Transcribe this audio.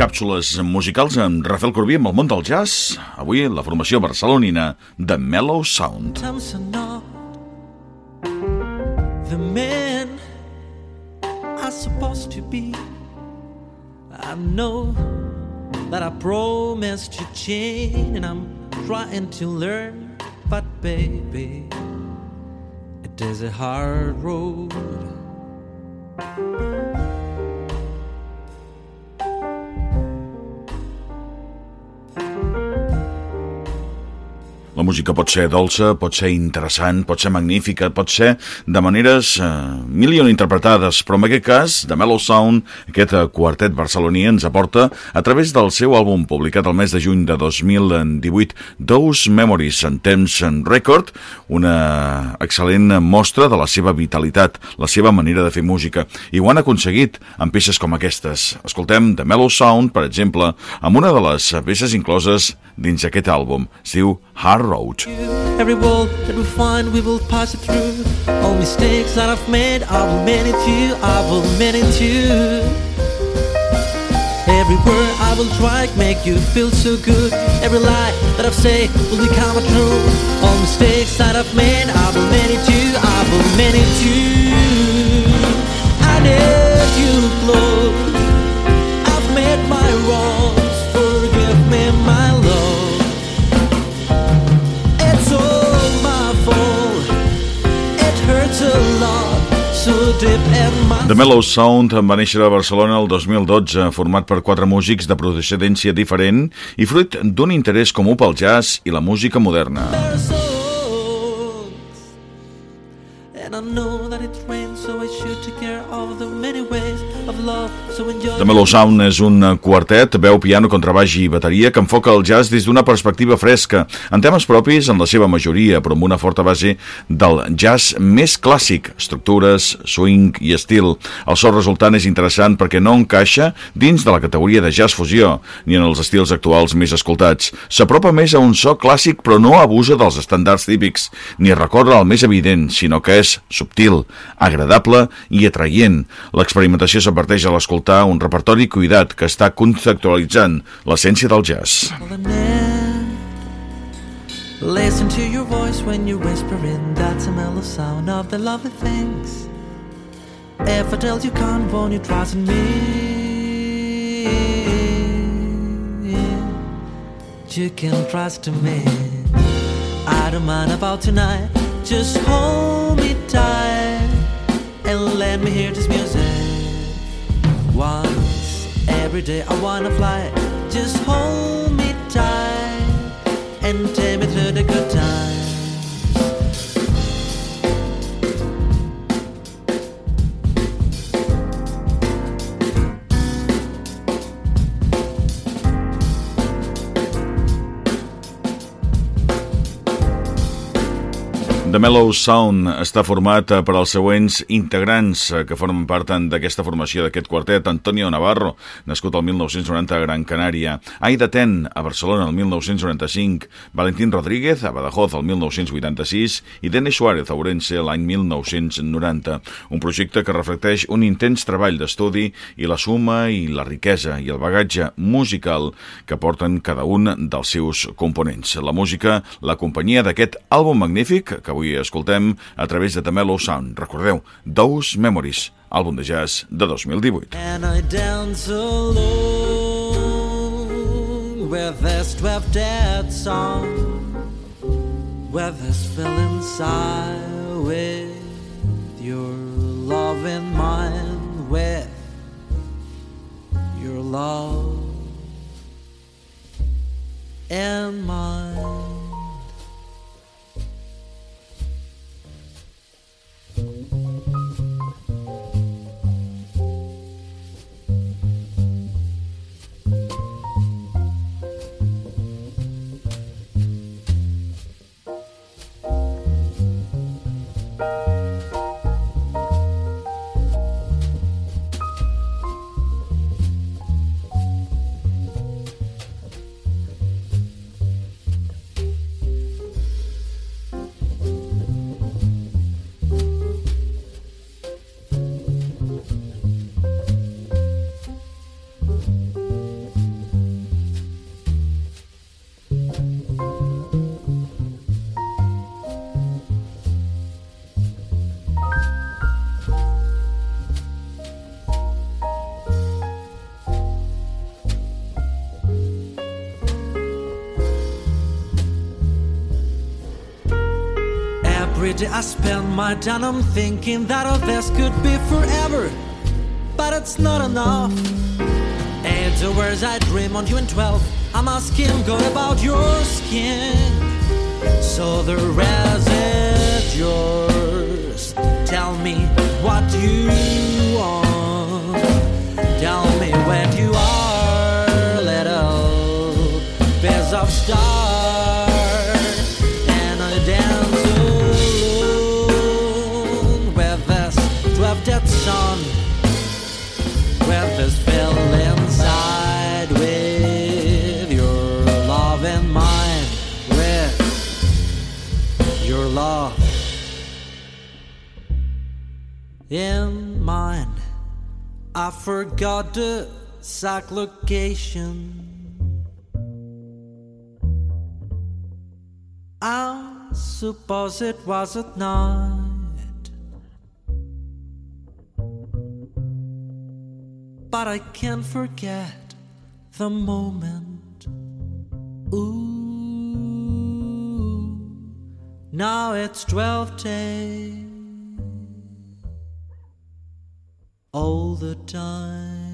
Càpsules musicals amb Rafael Corbí amb el món del jazz. Avui la formació barcelonina de Mellow Sound. The man I'm supposed to be I know that I promised to change and I'm trying to learn but baby it is a hard road La música pot ser dolça, pot ser interessant, pot ser magnífica, pot ser de maneres eh, milion interpretades, però en aquest cas, de Mellow Sound, aquest eh, quartet barceloní ens aporta, a través del seu àlbum publicat el mes de juny de 2018, Those Memories en temps en record, una excel·lent mostra de la seva vitalitat, la seva manera de fer música, i ho han aconseguit amb peces com aquestes. Escoltem The Mellow Sound, per exemple, amb una de les peces incloses dins aquest àlbum. Es diu Hard road. Every wall that we find, we will pass it through. All mistakes that I've made, I will manage you, I will manage you. Every word I will try to make you feel so good. Every lie that I've said will become a truth. All mistakes that I've made, I will manage you, I will manage you. The Mellow Sound va néixer a Barcelona el 2012, format per quatre músics de procedència diferent i fruit d'un interès comú pel jazz i la música moderna. The Mellow Sound és un quartet, veu, piano, contrabaix i bateria que enfoca el jazz des d'una perspectiva fresca, en temes propis en la seva majoria, però amb una forta base del jazz més clàssic, estructures, swing i estil. El so resultant és interessant perquè no encaixa dins de la categoria de jazz fusió, ni en els estils actuals més escoltats. S'apropa més a un so clàssic però no abusa dels estàndards típics, ni recorre al més evident, sinó que és subtil, agradable i atraient. L'experimentació s'adverteix a l'escoltar un cuidat que està conceptualitzant l'essència del jazz. Listen to your voice when you're whispering That's a mellow sound of the lovely things. If I tell you can't, won't you trust in me. You can trust in me. I don't mind about tonight. Just hold every day I wanna fly. Just hold me tight and take The Mellow Sound està format eh, per als següents integrants eh, que formen part d'aquesta formació d'aquest quartet. Antonio Navarro, nascut el 1990 a Gran Canària. Aida Ten, a Barcelona el 1995. Valentín Rodríguez, a Badajoz el 1986. I Denis Suárez, a Orense, l'any 1990. Un projecte que reflecteix un intens treball d'estudi i la suma i la riquesa i el bagatge musical que porten cada un dels seus components. La música, la companyia d'aquest àlbum magnífic que avui escoltem a través de The Mellow Sound. Recordeu, Those Memories, àlbum de jazz de 2018. And I alone with this 12 dead song With this feeling inside with your day I spend my time I'm thinking that all this could be forever, but it's not enough. Eight hours I dream on you and twelve. I'm asking God about your skin, so the rest is yours. Tell me what you your love in mine. I forgot the exact location I suppose it was at night. But I can't forget the moment. Ooh Now it's twelve days all the time